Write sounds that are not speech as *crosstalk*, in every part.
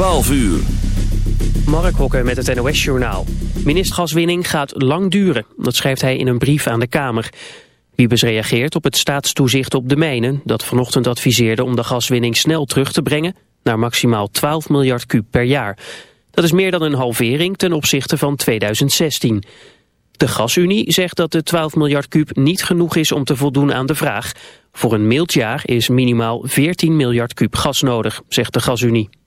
12 uur. Mark Hokker met het NOS-journaal. Ministergaswinning gaat lang duren, dat schrijft hij in een brief aan de Kamer. Wiebes reageert op het staatstoezicht op de mijnen... dat vanochtend adviseerde om de gaswinning snel terug te brengen... naar maximaal 12 miljard kub per jaar. Dat is meer dan een halvering ten opzichte van 2016. De Gasunie zegt dat de 12 miljard kub niet genoeg is om te voldoen aan de vraag. Voor een mild jaar is minimaal 14 miljard kub gas nodig, zegt de Gasunie.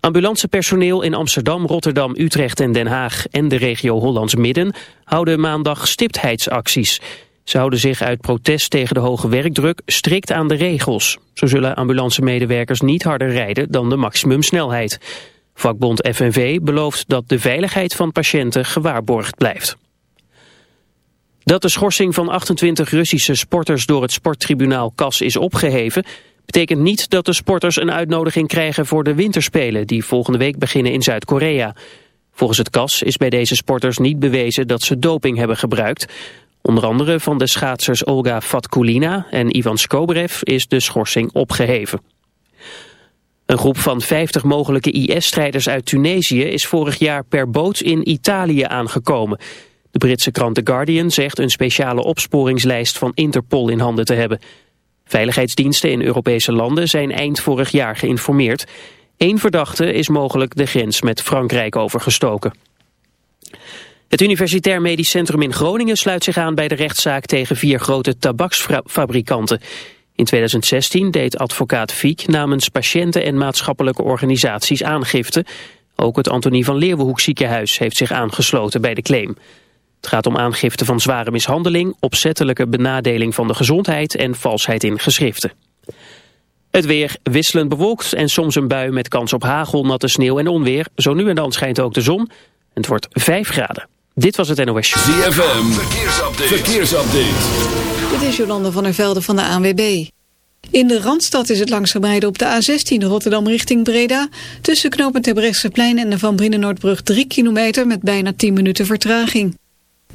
Ambulancepersoneel in Amsterdam, Rotterdam, Utrecht en Den Haag en de regio Hollands Midden houden maandag stiptheidsacties. Ze houden zich uit protest tegen de hoge werkdruk strikt aan de regels. Zo zullen ambulancemedewerkers niet harder rijden dan de maximumsnelheid. Vakbond FNV belooft dat de veiligheid van patiënten gewaarborgd blijft. Dat de schorsing van 28 Russische sporters door het sporttribunaal CAS is opgeheven... betekent niet dat de sporters een uitnodiging krijgen voor de winterspelen... die volgende week beginnen in Zuid-Korea. Volgens het CAS is bij deze sporters niet bewezen dat ze doping hebben gebruikt. Onder andere van de schaatsers Olga Fatkulina en Ivan Skobrev is de schorsing opgeheven. Een groep van 50 mogelijke IS-strijders uit Tunesië is vorig jaar per boot in Italië aangekomen. De Britse krant The Guardian zegt een speciale opsporingslijst van Interpol in handen te hebben. Veiligheidsdiensten in Europese landen zijn eind vorig jaar geïnformeerd. Eén verdachte is mogelijk de grens met Frankrijk overgestoken. Het Universitair Medisch Centrum in Groningen sluit zich aan bij de rechtszaak tegen vier grote tabaksfabrikanten. In 2016 deed advocaat Fiek namens patiënten en maatschappelijke organisaties aangifte. Ook het Antonie van Leeuwenhoek ziekenhuis heeft zich aangesloten bij de claim. Het gaat om aangifte van zware mishandeling, opzettelijke benadeling van de gezondheid en valsheid in geschriften. Het weer wisselend bewolkt en soms een bui met kans op hagel, natte sneeuw en onweer. Zo nu en dan schijnt ook de zon. Het wordt 5 graden. Dit was het NOS Show. ZFM, verkeersupdate. verkeersupdate. Dit is Jolande van der Velde van de ANWB. In de Randstad is het langzaam rijden op de A16 Rotterdam richting Breda. Tussen knooppunt Terbrechtseplein en de Van Brinnen-Noordbrug 3 kilometer met bijna 10 minuten vertraging.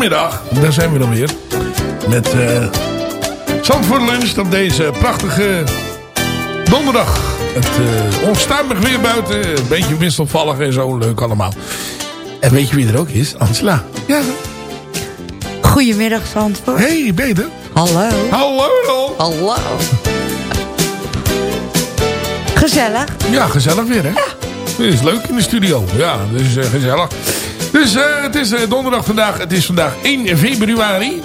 Goedemiddag. Daar zijn we dan weer. Met uh, Zandvoort Lunch op deze prachtige donderdag. Het uh, onstuimig weer buiten. Een beetje wisselvallig en zo. Leuk allemaal. En weet je wie er ook is? Angela. Ja. Goedemiddag Zandvoort. Hey, ben je er? Hallo. Hallo. Hallo. Gezellig. Ja, gezellig weer hè? Ja. Het is leuk in de studio. Ja, dus uh, gezellig. Dus uh, het is uh, donderdag vandaag. Het is vandaag 1 februari.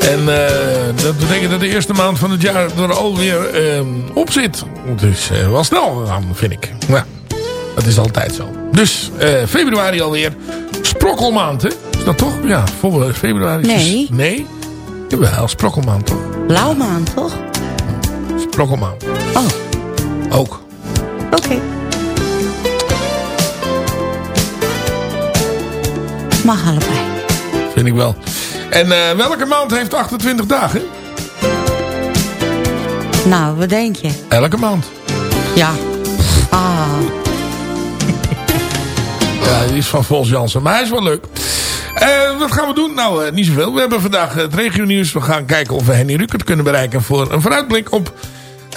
En dat betekent dat de eerste maand van het jaar er alweer ehm, op zit. Het is wel snel gegaan, vind ik. Ja, dat is altijd zo. Dus februari alweer. Sprokkelmaand, hè? Is dat toch? Ja, voor februari. Nee. Nee? Jawel, sprokkelmaand toch? Blauwmaand, toch? Sprokkelmaand. Oh. Ook. Mag allebei. Vind ik wel. En uh, welke maand heeft 28 dagen? Nou, wat denk je? Elke maand. Ja. Ah. *laughs* ja, die is van Vols Jansen. Maar hij is wel leuk. Uh, wat gaan we doen? Nou, uh, niet zoveel. We hebben vandaag het regionieuws. We gaan kijken of we Henny Rukert kunnen bereiken voor een vooruitblik op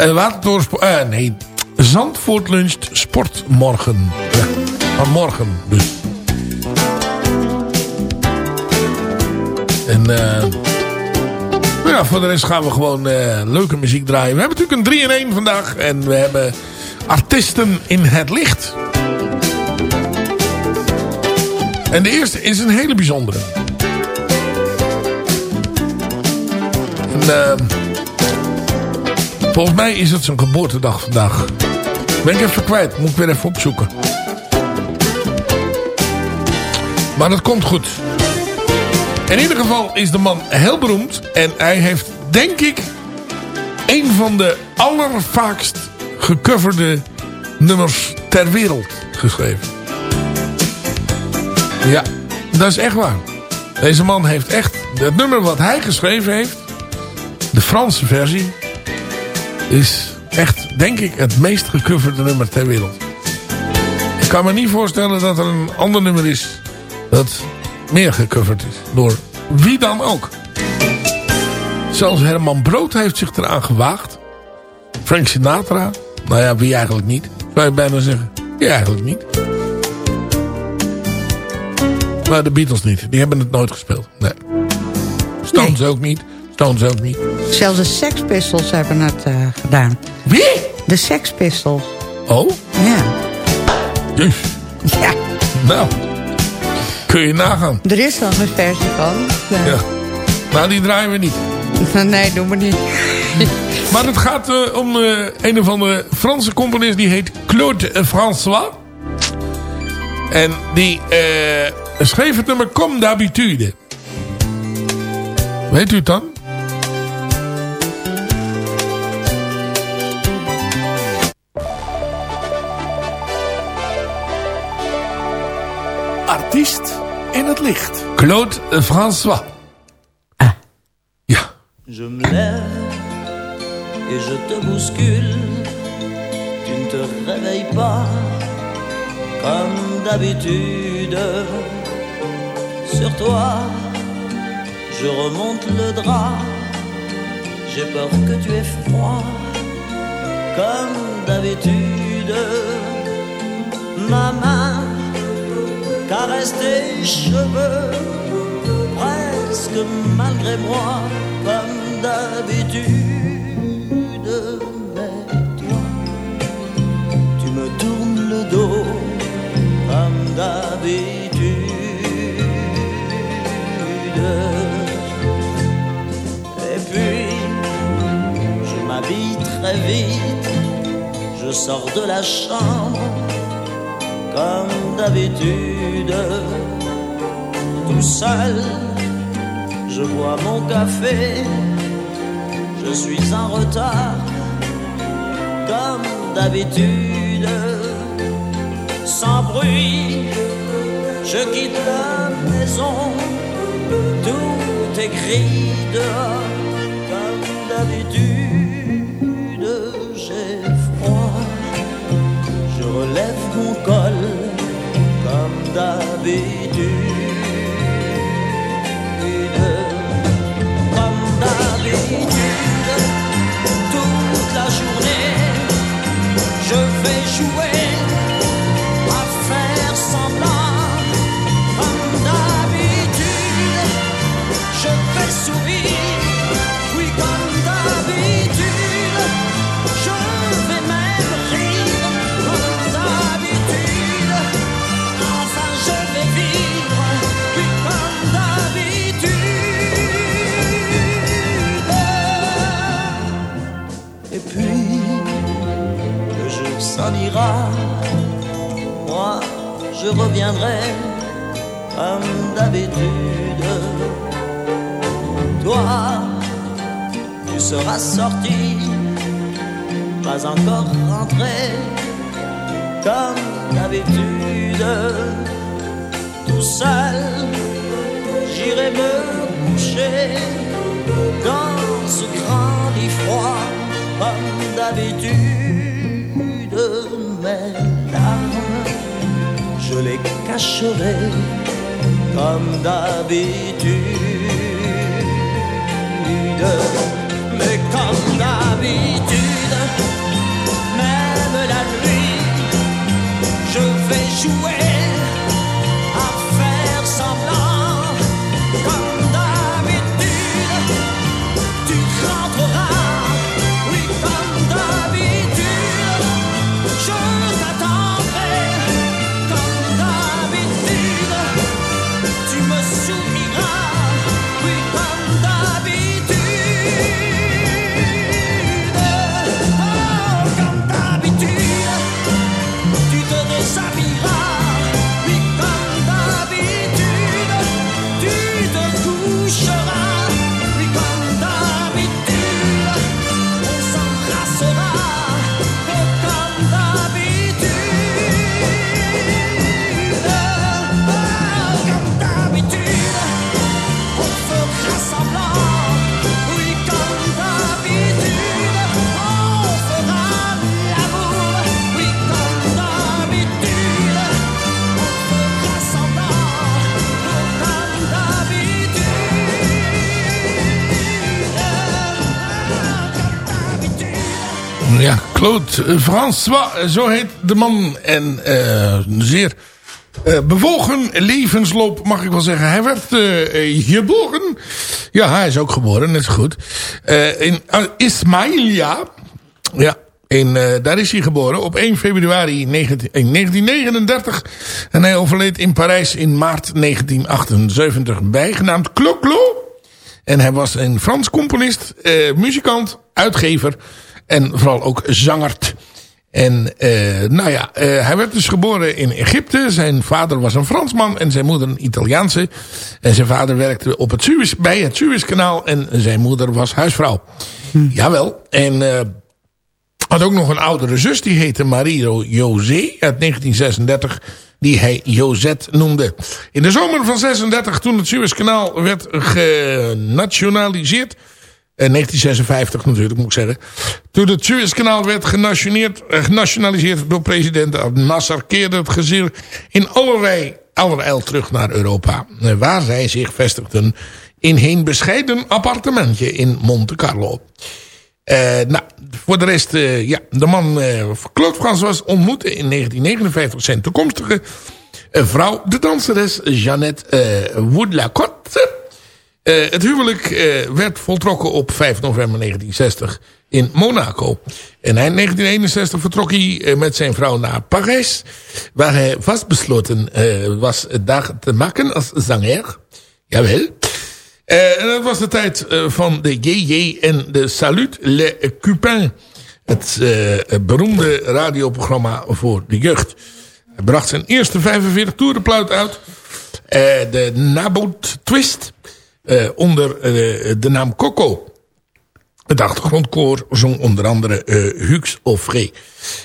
uh, Watertorensport. nee, Zandvoort luncht sportmorgen. Ja, morgen dus. En uh, ja, voor de rest gaan we gewoon uh, leuke muziek draaien. We hebben natuurlijk een 3 in 1 vandaag. En we hebben artiesten in het licht. En de eerste is een hele bijzondere. En, uh, volgens mij is het zijn geboortedag vandaag. Ben ik even kwijt. Moet ik weer even opzoeken. Maar dat komt goed. In ieder geval is de man heel beroemd. En hij heeft, denk ik, een van de allervaakst gecoverde nummers ter wereld geschreven. Ja, dat is echt waar. Deze man heeft echt... Het nummer wat hij geschreven heeft... De Franse versie... Is echt, denk ik, het meest gecoverde nummer ter wereld. Ik kan me niet voorstellen dat er een ander nummer is... Dat meer gecoverd is. Door wie dan ook. Zelfs Herman Brood heeft zich eraan gewaagd. Frank Sinatra. Nou ja, wie eigenlijk niet. Zou je bijna zeggen. Wie eigenlijk niet. Maar de Beatles niet. Die hebben het nooit gespeeld. Nee. Stones nee. ook niet. Stones ook niet. Zelfs de Sex Pistols hebben het uh, gedaan. Wie? De Sex Pistols. Oh? Ja. Dus. Ja. Nou. Kun je nagaan. Er is nog een versie van. Ja. ja. Nou, die draaien we niet. *laughs* Nee, doen we niet. *laughs* maar het gaat uh, om uh, een of andere Franse componist. Die heet Claude François. En die uh, schreef het nummer Comme d'habitude. Weet u het dan? Artiest in het licht. Claude François. Ah. Ja. Je me lève et je te bouscule. Tu ne te réveilles pas comme d'habitude. Sur toi, je remonte le drap. J'ai peur que tu aies froid comme d'habitude. Ma main caresse tes cheveux, presque malgré moi, comme d'habitude. Mais toi, tu me tournes le dos, comme d'habitude. Et puis, je m'habille très vite, je sors de la chambre comme d'habitude. Tout seul, je bois mon café, je suis en retard, comme d'habitude. Sans bruit, je quitte la maison, tout est gris dehors, comme d'habitude. J'ai froid, je relève mon col comme d'habitude. Comme d'habitude, toute la journée, je vais jouer. Moi, je reviendrai comme d'habitude. Toi, tu seras sorti, pas encore rentré comme d'habitude. Tout seul, j'irai me coucher dans ce grand lit froid comme d'habitude. Je les cacherai comme d'habitude. Mais comme d'habitude, même la nuit, je vais jouer Claude François, zo heet de man. En eh, zeer eh, bewogen levensloop, mag ik wel zeggen. Hij werd eh, geboren. Ja, hij is ook geboren, net goed. In Ismailia. Ja, in, daar is hij geboren op 1 februari 19, in 1939. En hij overleed in Parijs in maart 1978. Bijgenaamd Clo-Clo. En hij was een Frans componist, muzikant, uitgever en vooral ook zangert. En eh, nou ja, eh, hij werd dus geboren in Egypte. Zijn vader was een Fransman en zijn moeder een Italiaanse. En zijn vader werkte op het Suez, bij het Suezkanaal en zijn moeder was huisvrouw. Jawel. En eh, had ook nog een oudere zus, die heette Marie José uit 1936, die hij Josette noemde. In de zomer van 36, toen het Suezkanaal werd genationaliseerd, in 1956 natuurlijk moet ik zeggen, toen het Suezkanaal werd eh, genationaliseerd door president Nasser, keerde het gezin in allerlei allerijl terug naar Europa, eh, waar zij zich vestigden in een bescheiden appartementje in Monte Carlo. Eh, nou, voor de rest, eh, ja, de man uh, Claude François ontmoette in 1959 zijn toekomstige eh, vrouw, de danseres Jeannette Woodlacotte. Uh, het huwelijk uh, werd voltrokken op 5 november 1960 in Monaco. En in 1961 vertrok hij uh, met zijn vrouw naar Parijs, waar hij vastbesloten was het te maken als zanger. Jawel. En dat was de tijd van de JJ en de Salut Les Cupins. Het beroemde radioprogramma voor de jeugd. Hij bracht zijn eerste 45 toerenpluit uit. de Naboot Twist. Onder de naam Coco. Het achtergrondkoor zong onder andere uh, Hugues Offray.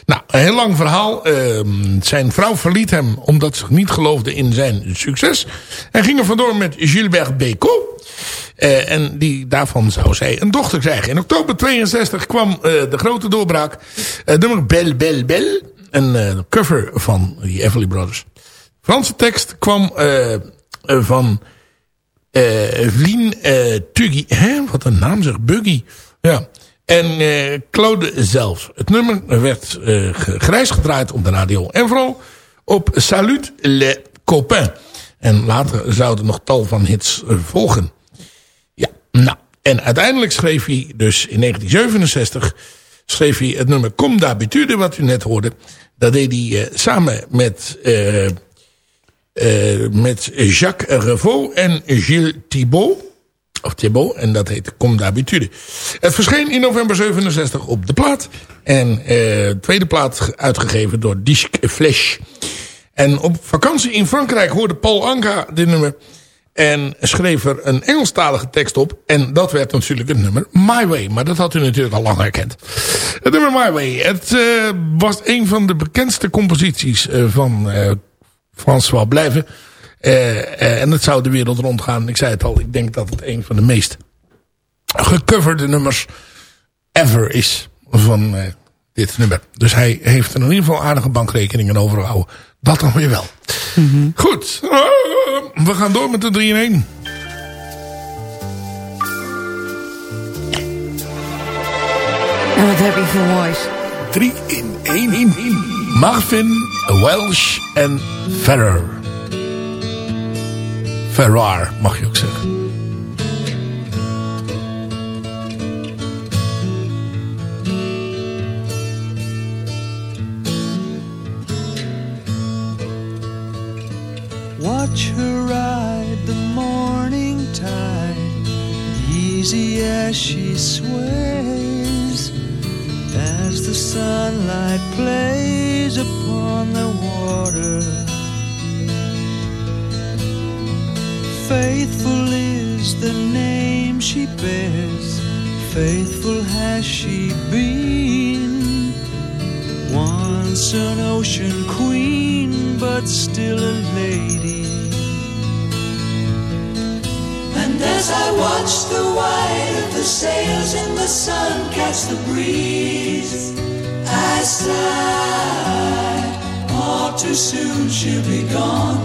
Nou, een heel lang verhaal. Uh, zijn vrouw verliet hem omdat ze niet geloofde in zijn succes. Hij ging er vandoor met Gilbert Bécaud. Uh, en die, daarvan zou zij een dochter krijgen. In oktober 62 kwam uh, de grote doorbraak. Uh, nummer Belle Belle Belle. Een cover van die Everly Brothers. Franse tekst kwam van Vlien Tuggy. Hè? Wat een naam zeg. Buggy. Ja. En uh, Claude zelf. Het nummer werd uh, grijs gedraaid op de radio. En vooral op Salut les copains. En later zouden nog tal van hits uh, volgen. Ja, nou. En uiteindelijk schreef hij dus in 1967... schreef hij het nummer Comme d'habitude, wat u net hoorde. Dat deed hij samen met... met Jacques Revaux en Gilles Thibault. Of Thibaut. En dat heet Comme d'habitude. Het verscheen in november 67 op de plaat. En eh, tweede plaat uitgegeven door Disque Flesh. En op vakantie in Frankrijk hoorde Paul Anka dit nummer. En schreef er een Engelstalige tekst op. En dat werd natuurlijk het nummer My Way. Maar dat had u natuurlijk al lang herkend. Het nummer My Way. Het uh, was een van de bekendste composities uh, van uh, François Blijven. en het zou de wereld rondgaan. Ik zei het al. Ik denk dat het een van de meest gecoverde nummers ever is. Van dit nummer. Dus hij heeft er in ieder geval aardige bankrekeningen overgehouden. Dat dan weer wel. Mm -hmm. Goed. We gaan door met de 3 in 1. En wat heb je voor moois? 3 in 1 in, in. Marvin, Welsh en Ferrer. Ferrar mag je ook zeggen. Watch her ride the morning tide, easy as she sways, as the sunlight plays upon the water. Faithful is the name she bears, faithful has she been. Once an ocean queen, but still a lady. And as I watch the white of the sails in the sun catch the breeze, I sigh. All too soon she'll be gone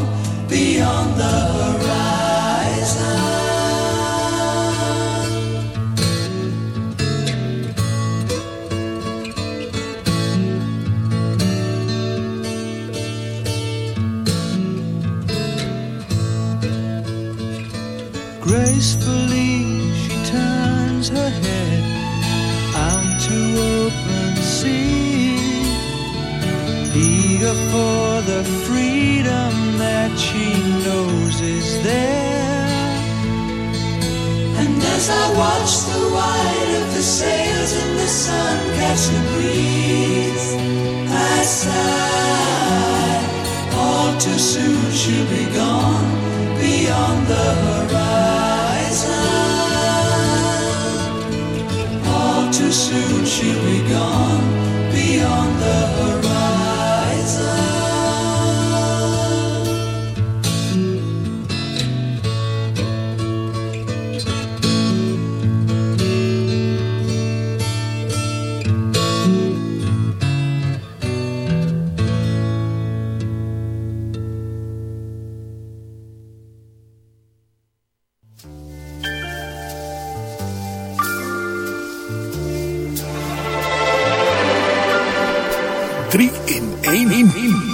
beyond the horizon. 3 in 1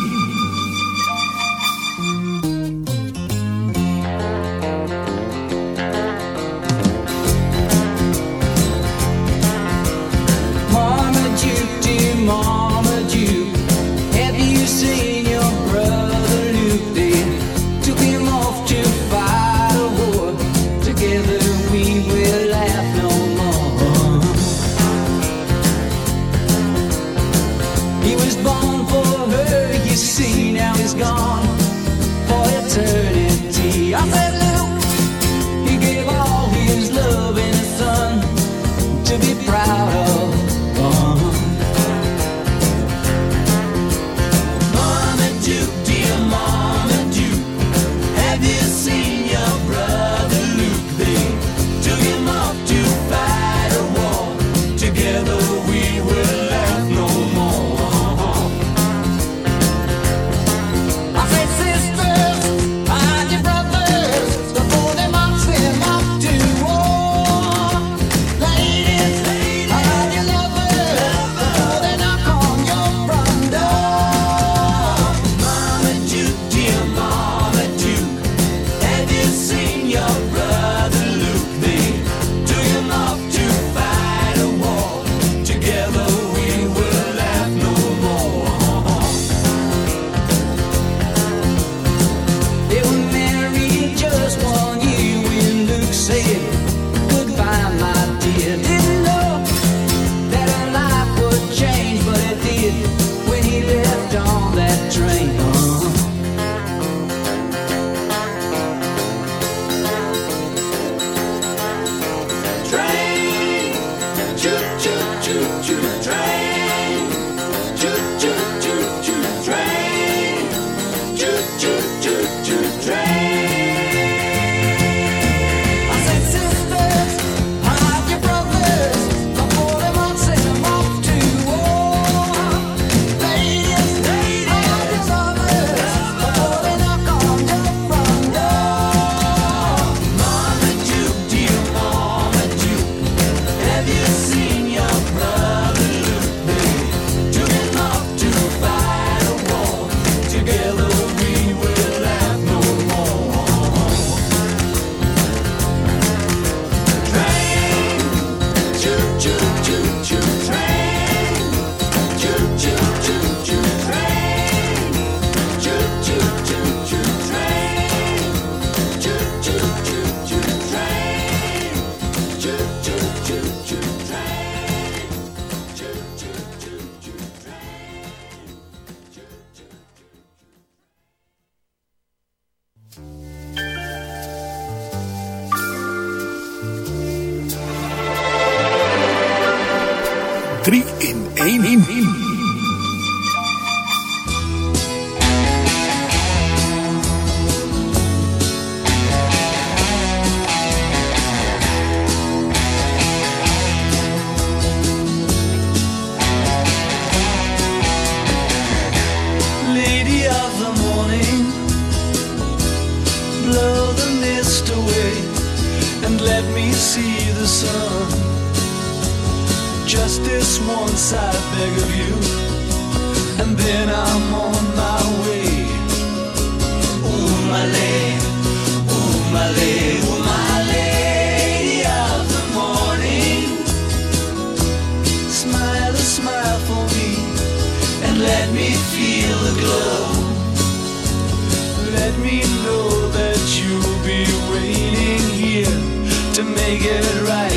let me see the sun. Just this once I beg of you, and then I'm on my way. Ooh, my lady, ooh, my lady, ooh, my lady of the morning. Smile a smile for me and let me feel the glow. Let me make it right.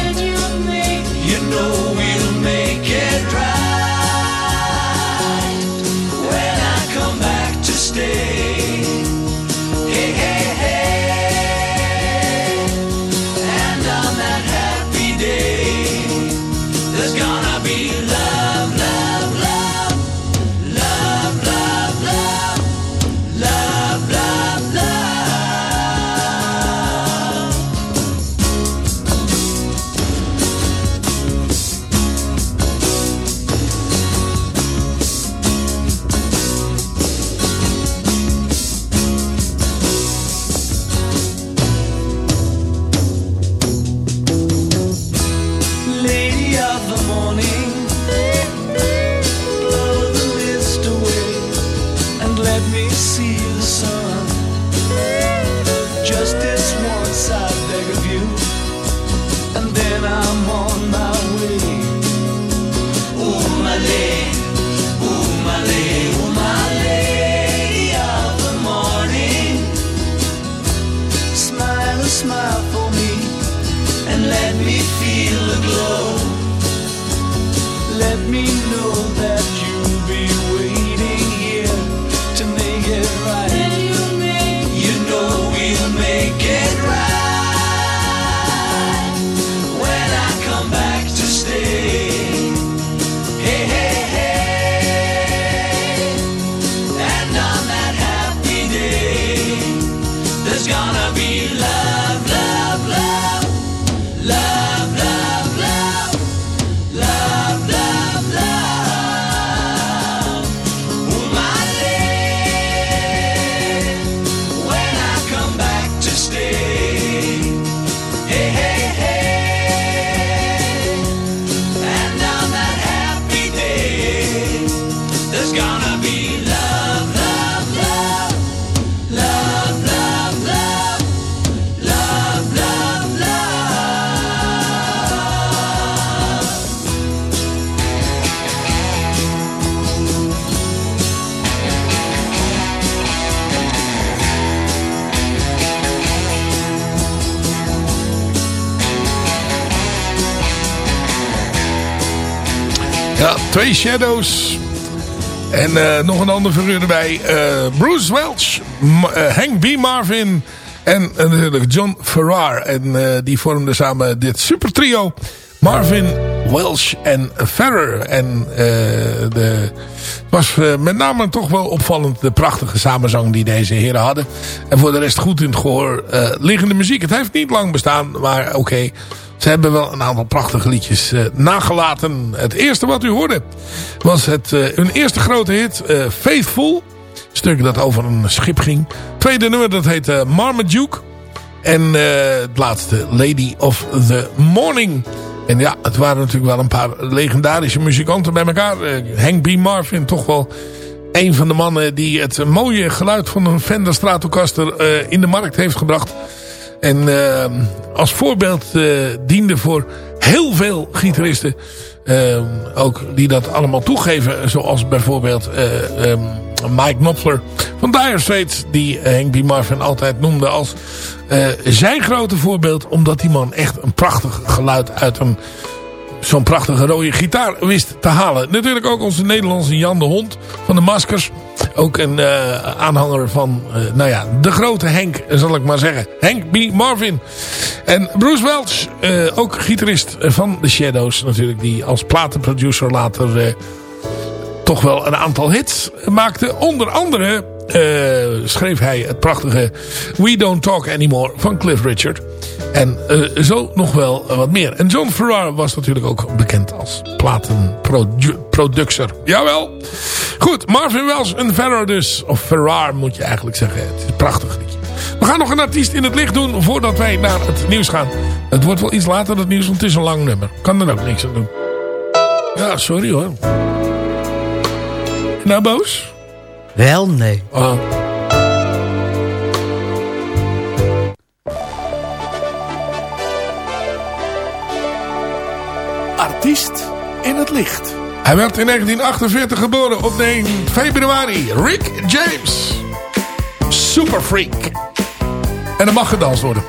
Twee Shadows. En eh, nog een ander figuur erbij. Eh, Bruce Welch, eh, Hank B. Marvin en natuurlijk John Farrar. En die vormden samen dit super trio. Marvin, Welch en Ferrer. En de, het was met name toch wel opvallend de prachtige samenzang die deze heren hadden. En voor de rest goed in het gehoor eh, liggende muziek. Het heeft niet lang bestaan, maar oké. Ze hebben wel een aantal prachtige liedjes eh, nagelaten. Het eerste wat u hoorde was het, eh, hun eerste grote hit, eh, Faithful. Een stuk dat over een schip ging. Tweede nummer dat heet Marmaduke. En het laatste, Lady of the Morning. En ja, het waren natuurlijk wel een paar legendarische muzikanten bij elkaar. Hank B. Marvin, toch wel een van de mannen die het mooie geluid van een Fender Stratocaster in de markt heeft gebracht. En uh, als voorbeeld uh, diende voor heel veel gitaristen. Uh, ook die dat allemaal toegeven. Zoals bijvoorbeeld uh, um, Mike Knopfler van Dire Straits. Die Hank B. Marvin altijd noemde als zijn grote voorbeeld. Omdat die man echt een prachtig geluid uit een zo'n prachtige rode gitaar wist te halen. Natuurlijk ook onze Nederlandse Jan de Hond van de Maskers. Ook een uh, aanhanger van, uh, nou ja, de grote Henk, zal ik maar zeggen. Henk B. Marvin. En Bruce Welch, eh, ook gitarist van The Shadows natuurlijk. Die als platenproducer later eh, toch wel een aantal hits maakte. Onder andere eh, schreef hij het prachtige We Don't Talk Anymore van Cliff Richard. En eh, zo nog wel wat meer. En John Ferrar was natuurlijk ook bekend als platenproducer. Jawel. Goed, Marvin Wells en Ferrar dus. Of Ferrar moet je eigenlijk zeggen. Het is een prachtig liedje. We gaan nog een artiest in het licht doen voordat wij naar het nieuws gaan. Het wordt wel iets later het nieuws, want het is een lang nummer. Kan er ook niks aan doen. Ja, sorry hoor. Nou boos? Wel, nee. Oh. Artiest in het licht. Hij werd in 1948 geboren op 9 februari. Rick James. Super freak. En er mag gedanst worden.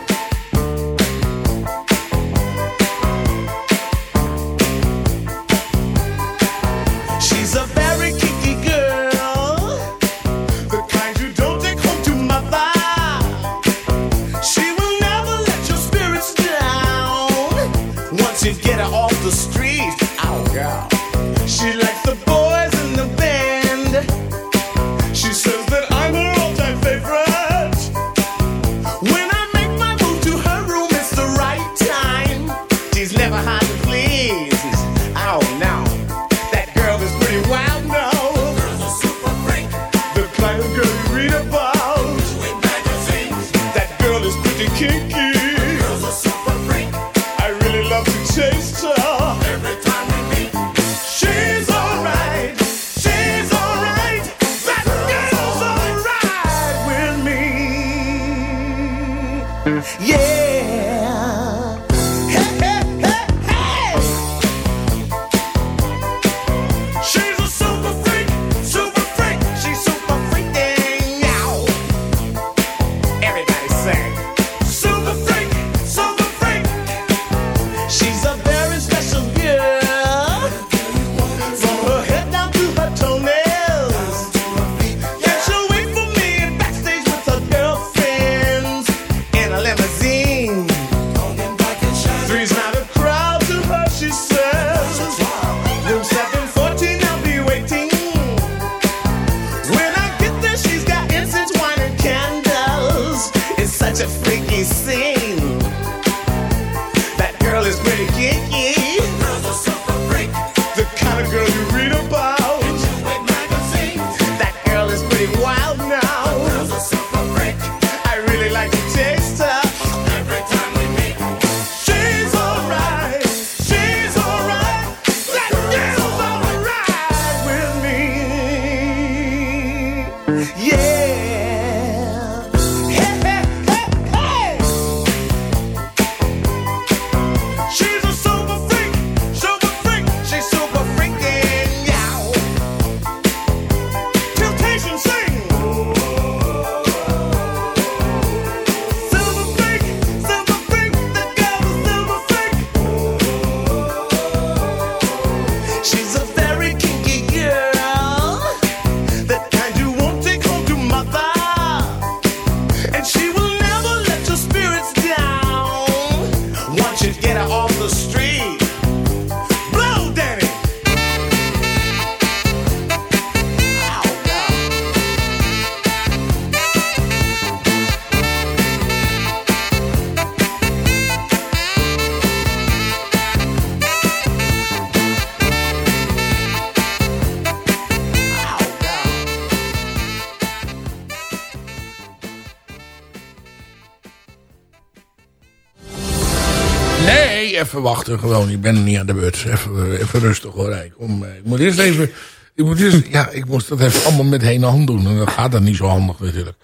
Even wachten gewoon. Ik ben niet aan de beurt. Even, even rustig hoor. Ik, eh, ik moet eerst even... Ik moet eerst, ja, ik moest dat even allemaal met één hand doen. En dat gaat dan niet zo handig natuurlijk.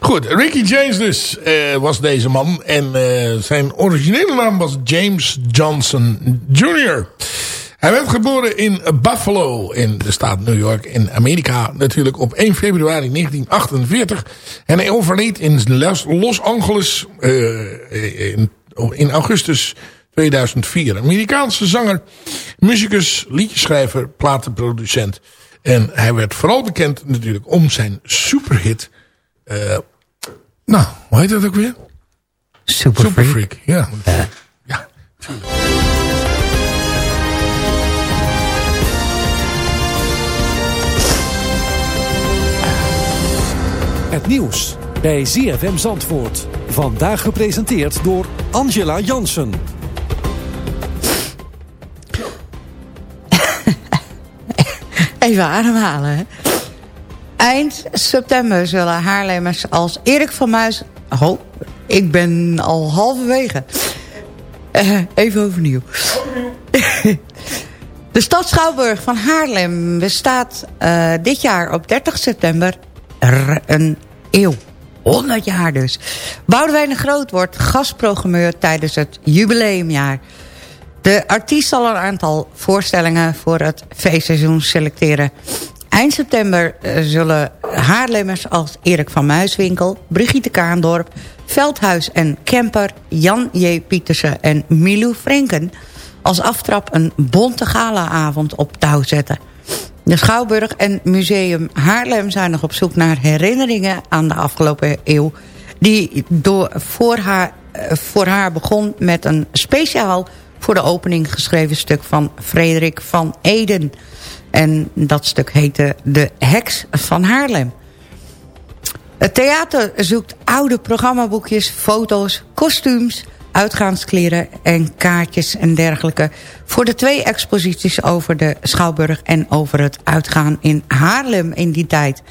Goed, Ricky James dus eh, was deze man. En eh, zijn originele naam was James Johnson Jr. Hij werd geboren in Buffalo in de staat New York in Amerika natuurlijk op 1 februari 1948. En hij overleed in Los, Angeles in, in augustus 2004. Amerikaanse zanger, muzikus, liedjeschrijver, platenproducent. En hij werd vooral bekend natuurlijk om zijn superhit. eh nou, hoe heet dat ook weer? Super, Super Freak. Freak, ja. Het nieuws bij ZFM Zandvoort. Vandaag gepresenteerd door Angela Jansen. Even ademhalen. Eind september zullen Haarlemmers als Erik van Muis... Oh, ik ben al halverwege. Eh, even overnieuw. *laughs* De stad Schouwburg van Haarlem bestaat eh, dit jaar op 30 september een eeuw. 100 jaar dus. Boudewijn de Groot wordt gastprogrammeur tijdens het jubileumjaar. De artiest zal een aantal voorstellingen voor het feestseizoen selecteren. Eind september eh, zullen Haarlemmers als Erik van Muiswinkel... Brigitte Kaandorp, Veldhuis en Kemper... Jan J. Pietersen en Milou Frenken... als aftrap een bonte galaavond op touw zetten. De Schouwburg en Museum Haarlem zijn nog op zoek naar herinneringen aan de afgelopen eeuw... die door, voor, haar, eh, voor haar begon met een speciaal voor de opening geschreven stuk van Frederik van Eden. En dat stuk heette De Heks van Haarlem. Het theater zoekt oude programmaboekjes, foto's, kostuums, uitgaanskleren en kaartjes en dergelijke... voor de twee exposities over de Schouwburg en over het uitgaan in Haarlem in die tijd.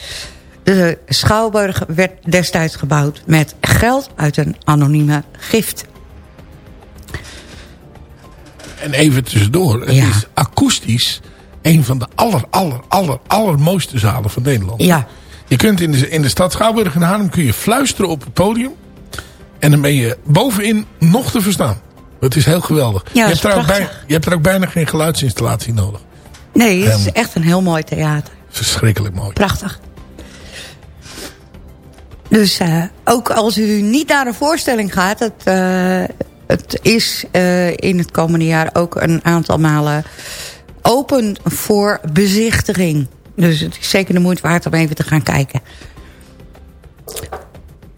De Schouwburg werd destijds gebouwd met geld uit een anonieme gift. En even tussendoor. Het is akoestisch een van de aller, aller, aller, allermooiste zalen van Nederland. Ja. Je kunt in de, in de stad Schouwburg in Haarlem kun je fluisteren op het podium. En dan ben je bovenin nog te verstaan. Het is heel geweldig. Ja, je, dat hebt er je hebt er ook bijna geen geluidsinstallatie nodig. Nee, het is echt een heel mooi theater. Verschrikkelijk mooi. Prachtig. Dus eh, ook als u niet naar een voorstelling gaat... het, eh, het is eh, in het komende jaar ook een aantal malen open voor bezichtiging. Dus het is zeker de moeite waard om even te gaan kijken.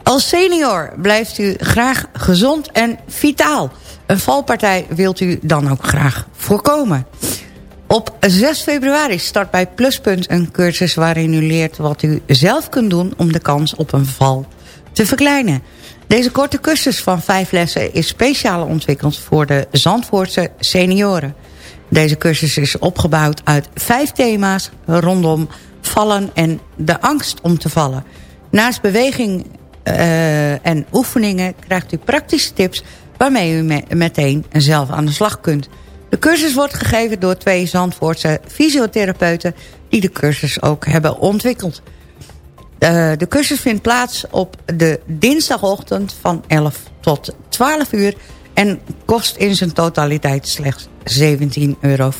Als senior blijft u graag gezond en vitaal. Een valpartij wilt u dan ook graag voorkomen. Op 6 februari start bij Pluspunt een cursus waarin u leert wat u zelf kunt doen om de kans op een val te verkleinen. Deze korte cursus van vijf lessen is speciaal ontwikkeld voor de Zandvoortse senioren. Deze cursus is opgebouwd uit vijf thema's rondom vallen en de angst om te vallen. Naast beweging eh, en oefeningen krijgt u praktische tips waarmee u me- meteen zelf aan de slag kunt. De cursus wordt gegeven door twee Zandvoortse fysiotherapeuten... die de cursus ook hebben ontwikkeld. Eh, de cursus vindt plaats op de dinsdagochtend van 11 tot 12 uur... en kost in zijn totaliteit slechts 17,50 euro.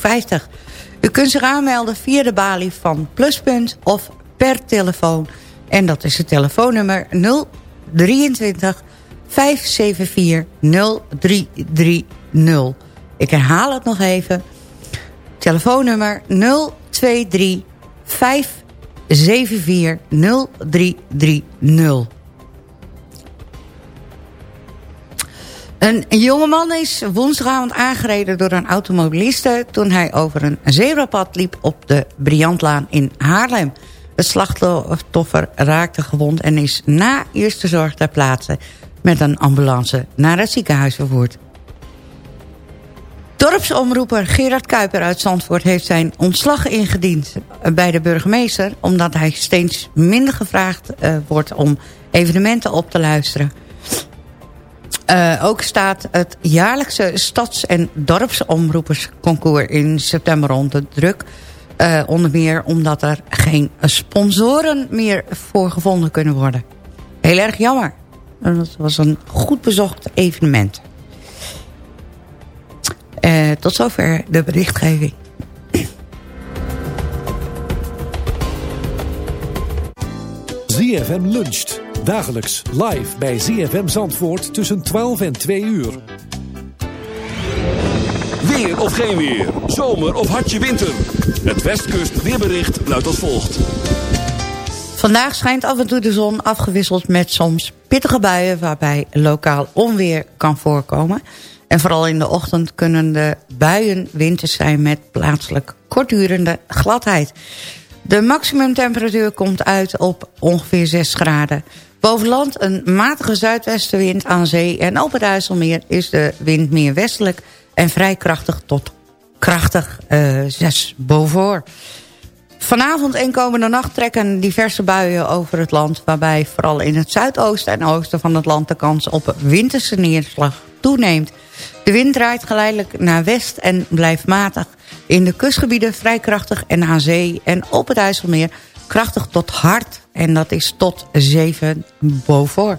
U kunt zich aanmelden via de balie van Pluspunt of per telefoon. En dat is het telefoonnummer 023 574 0330. Ik herhaal het nog even. Telefoonnummer 023 574 0330. Een jongeman is woensdagavond aangereden door een automobiliste... toen hij over een zebrapad liep op de Briantlaan in Haarlem. Het slachtoffer raakte gewond en is na eerste zorg ter plaatse... met een ambulance naar het ziekenhuis vervoerd. Dorpsomroeper Gerard Kuiper uit Zandvoort heeft zijn ontslag ingediend bij de burgemeester... omdat hij steeds minder gevraagd eh, wordt om evenementen op te luisteren. Eh, ook staat het jaarlijkse stads- en dorpsomroepersconcours in september onder druk. Eh, onder meer omdat er geen sponsoren meer voor gevonden kunnen worden. Heel erg jammer. Dat was een goed bezocht evenement. Eh, tot zover de berichtgeving. ZFM luncht. Dagelijks live bij ZFM Zandvoort tussen 12 en 2 uur. Weer of geen weer. Zomer of hartje winter. Het Westkust weerbericht luidt als volgt. Vandaag schijnt af en toe de zon afgewisseld met soms pittige buien... waarbij lokaal onweer kan voorkomen. En vooral in de ochtend kunnen de buien winters zijn... met plaatselijk kortdurende gladheid. De maximumtemperatuur komt uit op ongeveer 6 graden. Boven land een matige zuidwestenwind aan zee... en op het IJsselmeer is de wind meer westelijk... en vrij krachtig tot krachtig eh 6 boven. Vanavond en komende nacht trekken diverse buien over het land... waarbij vooral in het zuidoosten en oosten van het land... de kans op winterse neerslag toeneemt. De wind draait geleidelijk naar west en blijft matig. In de kustgebieden vrij krachtig en aan zee en op het IJsselmeer... krachtig tot hard en dat is tot 7 boven.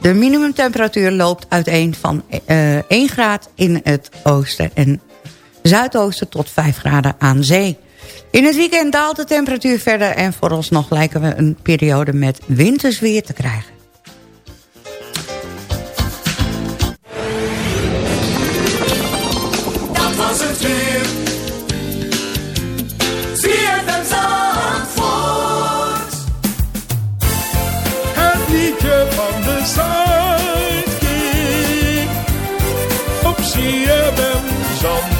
De minimumtemperatuur loopt uiteen van eh 1 graad in het oosten... en zuidoosten tot 5 graden aan zee. In het weekend daalt de temperatuur verder... en vooralsnog lijken we een periode met wintersweer te krijgen. CFM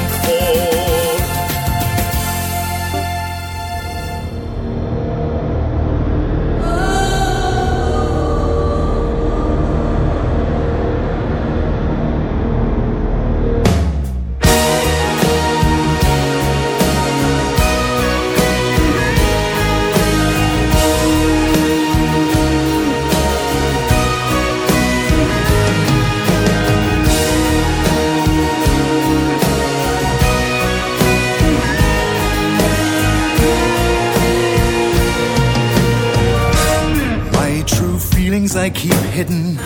I keep hidden.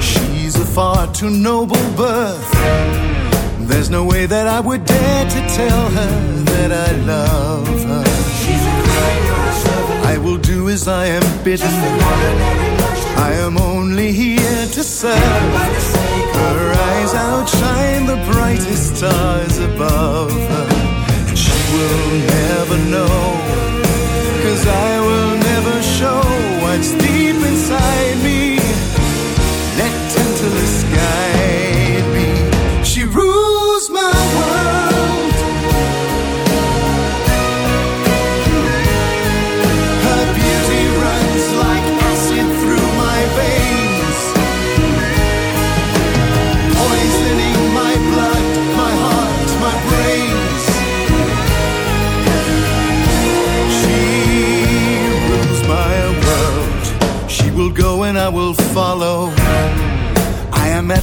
She's a far too noble birth. There's no way that I would dare to tell her that I love her. I will do as I am bidden. I am only here to serve. Her eyes outshine the brightest stars above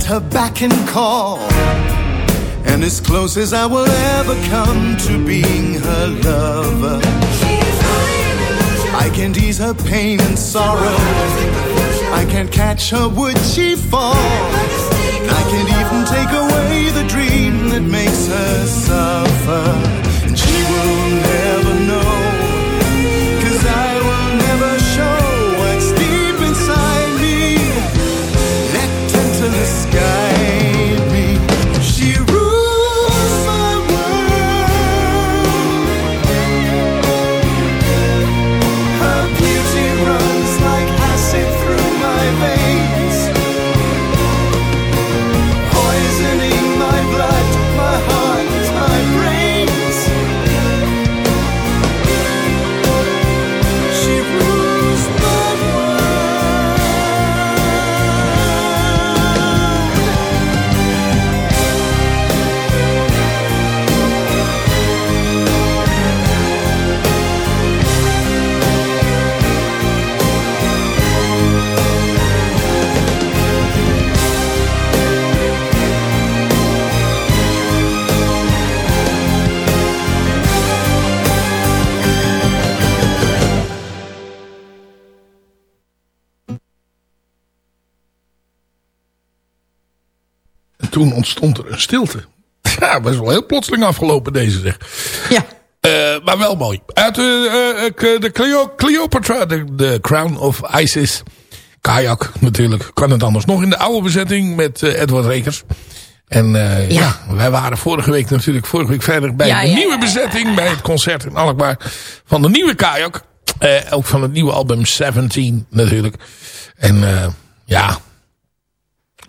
her back and call. And as close as I will ever come to being her lover. I can't ease her pain and sorrow. I can't catch her, would she fall? I can't even take away the dream that makes her suffer. And she will never know. Toen ontstond er een stilte. *laughs* Ja, was wel heel plotseling afgelopen deze zeg. Ja. Eh, maar wel mooi. Uit de, eh, eh, de Cleo- Cleopatra, de, de Crown of Isis. Kajak natuurlijk, kan het anders. Nog in de oude bezetting met Edward Rekers. En ja. wij waren vorige week natuurlijk, vorige week vrijdag bij Ja, de ja, nieuwe bezetting. Bij het concert in Alkmaar van de nieuwe Kajak. Ook van het nieuwe album 17 natuurlijk. En ja,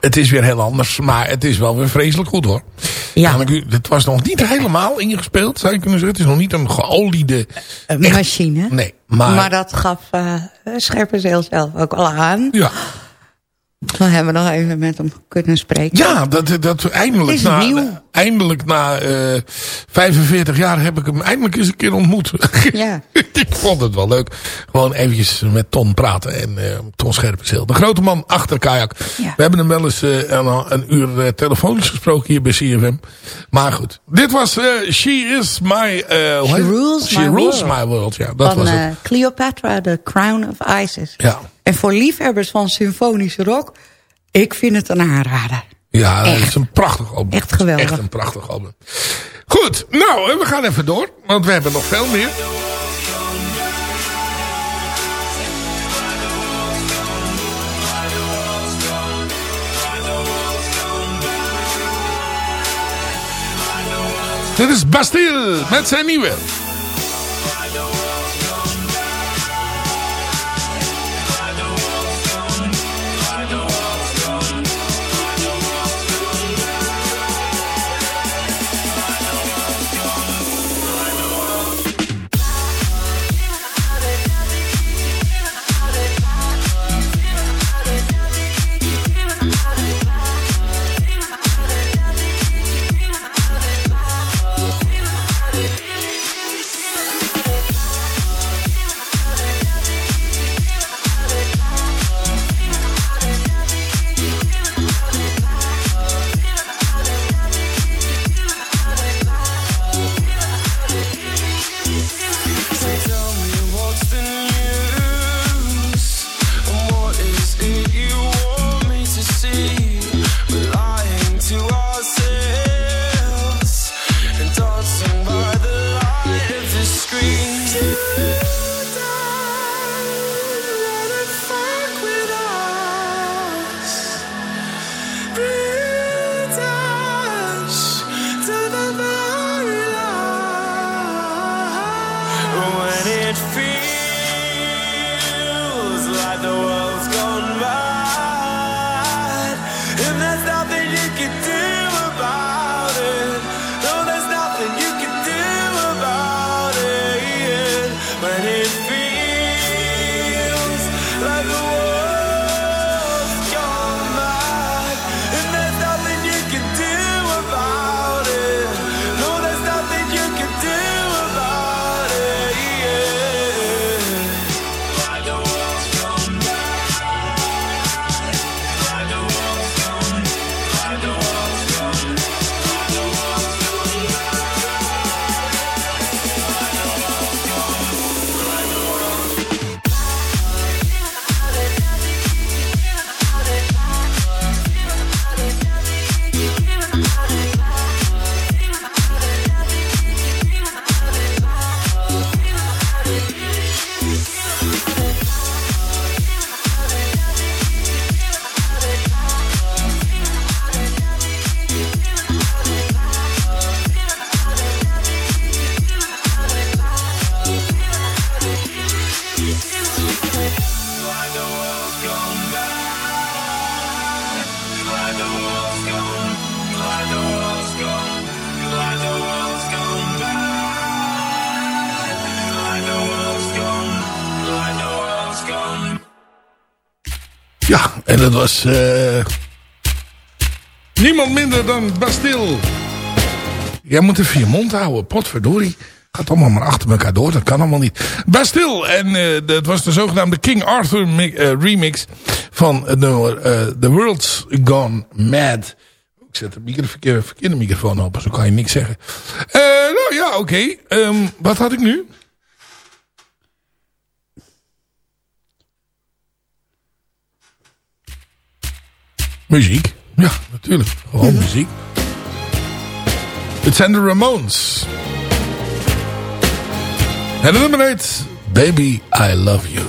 het is weer heel anders. Maar het is wel weer vreselijk goed hoor. Ja. Ik u, het was nog niet helemaal ingespeeld, zou je kunnen zeggen. Het is nog niet een geoliede... Een echt- machine. Nee, maar... Maar, dat gaf eh Scherpenzeel zelf ook al aan. Ja. We hebben nog even met hem kunnen spreken. Ja, dat, dat eindelijk is na, nieuw. eindelijk na eh 45 jaar heb ik hem eindelijk eens een keer ontmoet. Ja. *laughs* ik vond het wel leuk. Gewoon eventjes met Ton praten en eh Ton Scherpenzeel. De grote man achter Kajak. Ja. We hebben hem wel eens eh, een, een uur eh, telefonisch gesproken hier bij CFM. Maar goed, dit was She Is My... She? Rules She My Rules World. My World. Ja, dat van was het. Cleopatra, The Crown of Isis. Ja. En voor liefhebbers van symfonische rock, ik vind het een aanrader. Ja, het is een prachtig album. Echt geweldig. Echt een prachtig album. Goed, nou, we gaan even door. Want we hebben nog veel meer. Dit is Bastille met zijn nieuwe. Was eh, niemand minder dan Bastille. Jij moet even je mond houden, potverdorie. Gaat allemaal maar achter elkaar door, dat kan allemaal niet. Bastille, en eh, dat was de zogenaamde King Arthur eh, remix van het nummer The World's Gone Mad. Ik zet de micro, verkeerde, verkeerde microfoon open, zo kan je niks zeggen. Eh, nou ja, oké. Ehm, wat had ik nu? Muziek. Ja, natuurlijk. Gewoon muziek. Het zijn de Ramones. En het nummer heet Baby, I Love You.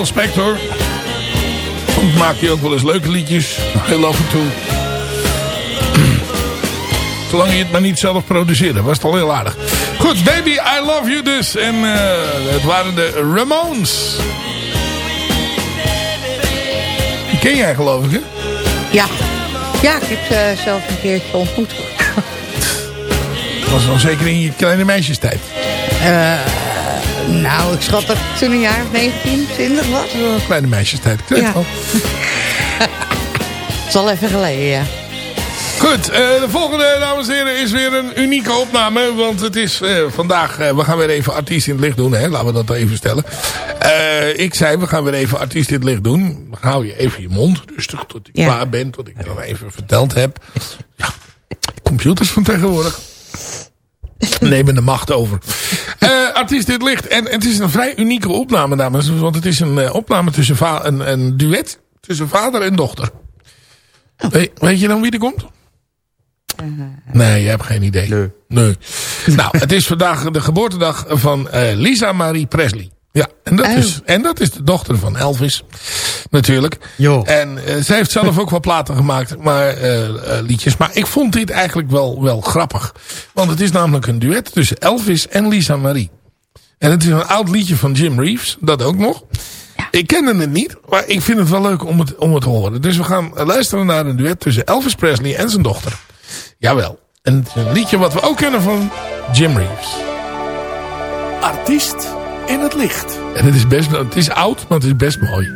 Phil Spector. Soms maakt hij ook wel eens leuke liedjes. Heel af en toe. *clears throat* Zolang je het maar niet zelf produceerde, was het al heel aardig. Goed, Baby, I Love You dus. En eh, het waren de Ramones. Die ken jij geloof ik, hè? Ja. Ja, ik heb ze zelf een keertje ontmoet. *laughs* Dat was dan zeker in je kleine meisjestijd. Eh, nou, ik schat dat toen een jaar of 19, 20 was. Oh, kleine meisjestijd. Ik weet Ja. *laughs* het is al even geleden, ja. Goed, eh, de volgende, dames en heren, is weer een unieke opname. Want het is eh, vandaag, eh, we gaan weer even artiest in het licht doen. Hè? Laten we dat even stellen. Ik zei, we gaan weer even artiest in het licht doen. Dan hou je even je mond rustig tot ik Ja. klaar ben. Tot ik dan even verteld heb. Ja, computers van tegenwoordig. *laughs* Nemen de macht over. Eh, artiest het licht. En het is een vrij unieke opname, dames. Want het is een eh, opname tussen een, een duet tussen vader en dochter. Weet, weet je dan wie er komt? Nee, je hebt geen idee. Nee. nou, het is vandaag de geboortedag van eh, Lisa Marie Presley. Ja, en dat, Oh. is, en dat is de dochter van Elvis. Natuurlijk. En eh, zij heeft zelf ook wel platen gemaakt, maar eh, eh, liedjes. Maar ik vond dit eigenlijk wel, wel grappig. Want het is namelijk een duet tussen Elvis en Lisa Marie. En het is een oud liedje van Jim Reeves, dat ook nog. Ik kende het niet, maar ik vind het wel leuk om het, om het te horen. Dus we gaan luisteren naar een duet tussen Elvis Presley en zijn dochter. Jawel. En het is een liedje wat we ook kennen van Jim Reeves. Artiest in het licht. En het is, best, het is oud, maar het is best mooi.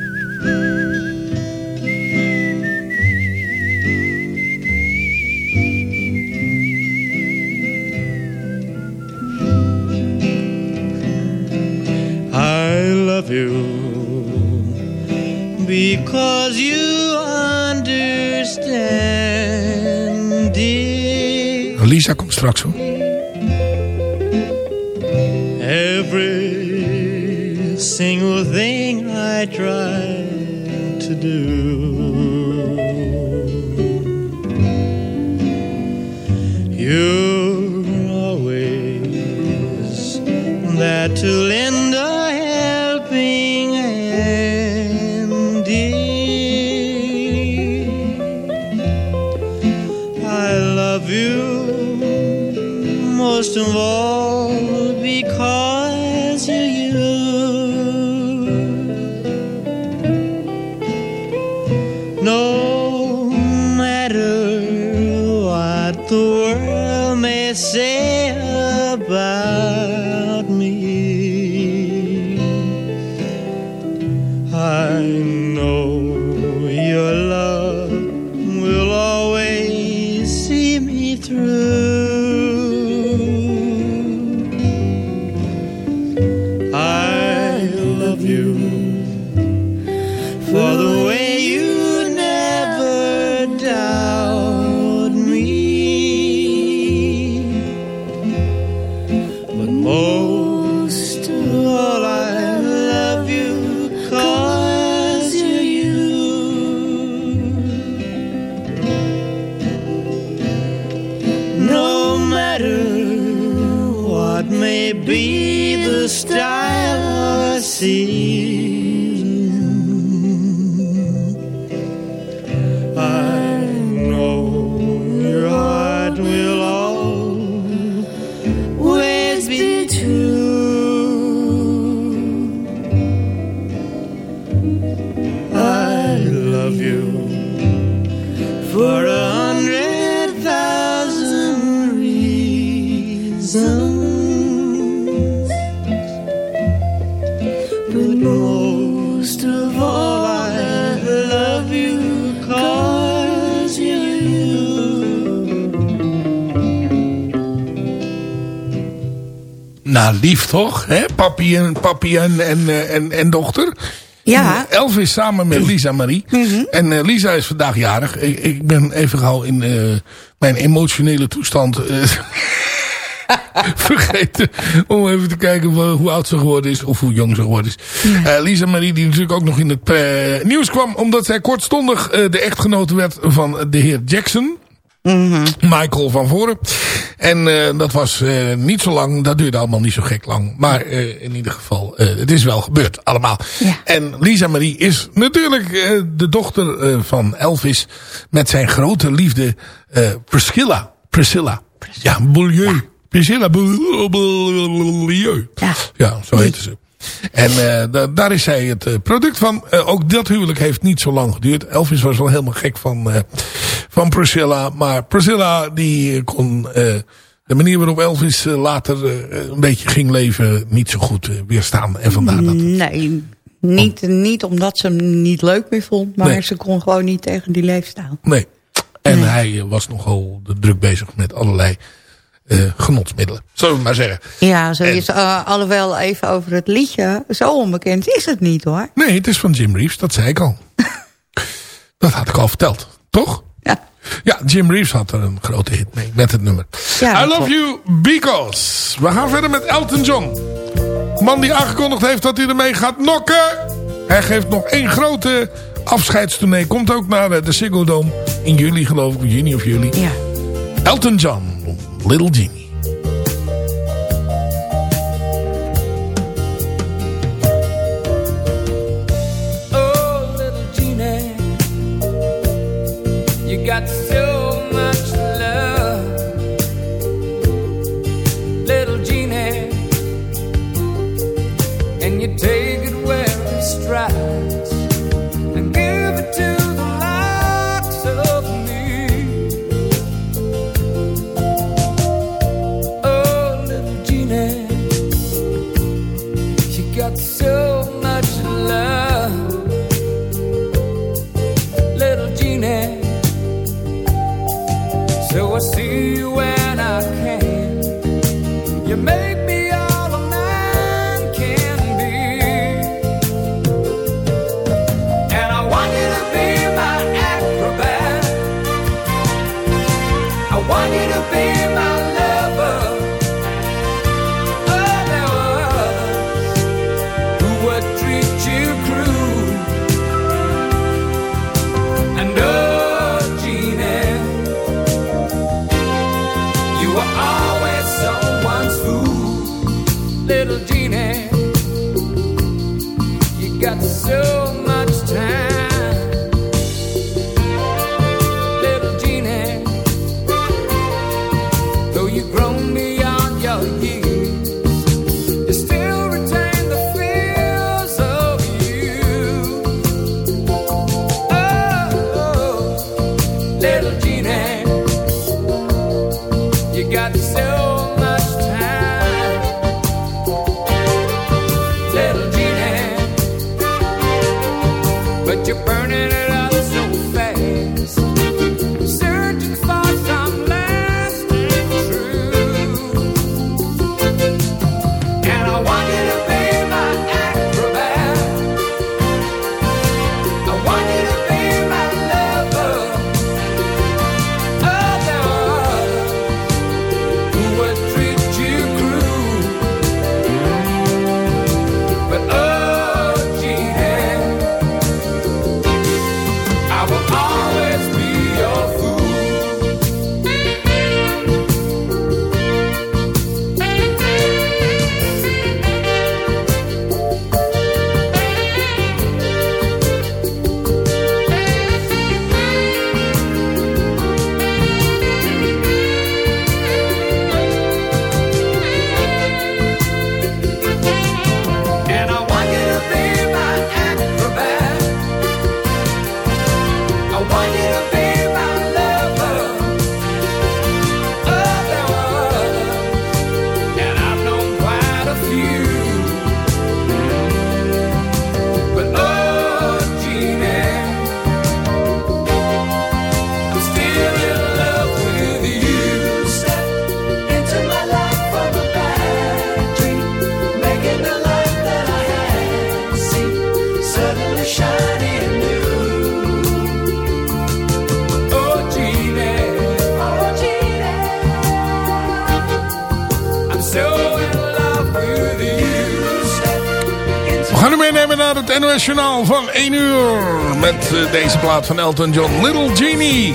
I love you because you understand, dear. Lisa komt straks hoor. Every single thing I try to do. You're always there to lend a helping hand, dear. I love you most of all I lief toch? Hè? Papi, en, papi en, en, eh, en, en dochter. Ja. Elvis samen met Lisa Marie. En eh, Lisa is vandaag jarig. Ik, ik ben even gauw in eh, mijn emotionele toestand eh, *laughs* vergeten. Om even te kijken hoe oud ze geworden is. Of hoe jong ze geworden is. Eh, Lisa Marie die natuurlijk ook nog in het eh, nieuws kwam. Omdat zij kortstondig eh, de echtgenote werd van de heer Jackson. Michael van Voren. En eh, dat was eh, niet zo lang. Dat duurde allemaal niet zo gek lang. Maar eh, in ieder geval, eh, het is wel gebeurd. Allemaal. En Lisa Marie is natuurlijk eh, de dochter eh, van Elvis. Met zijn grote liefde eh, Priscilla. Priscilla. Ja, Boulieu. Priscilla Bou- Boulieu. Ja. zo heette ze. En eh, da- daar is zij het eh, product van. Eh, ook dat huwelijk heeft niet zo lang geduurd. Elvis was wel helemaal gek van, van Priscilla. Maar Priscilla die kon de manier waarop Elvis later een beetje ging leven niet zo goed weerstaan. En vandaar dat. Nee, niet, niet omdat ze hem niet leuk meer vond. Maar Nee. ze kon gewoon niet tegen die leefstijl. Nee. En hij was nogal druk bezig met allerlei eh, genotsmiddelen. Zullen we maar zeggen. Ja, zo is, eh, alhoewel even over het liedje. Zo onbekend is het niet hoor. Nee, het is van Jim Reeves, dat zei ik al. *laughs* dat had ik al verteld, toch? Ja. Ja, Jim Reeves had er een grote hit mee met het nummer. Ja, I Love You Because. We gaan verder met Elton John. Man die aangekondigd heeft dat hij ermee gaat nokken. Hij geeft nog één grote afscheidstournee. Komt ook naar eh, de Ziggo Dome in juli geloof ik. Juni of juli. Ja. Elton John, Little Genie. Van 1 uur. Met eh, deze plaat van Elton John, Little Genie.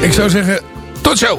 Ik zou zeggen, Tot zo.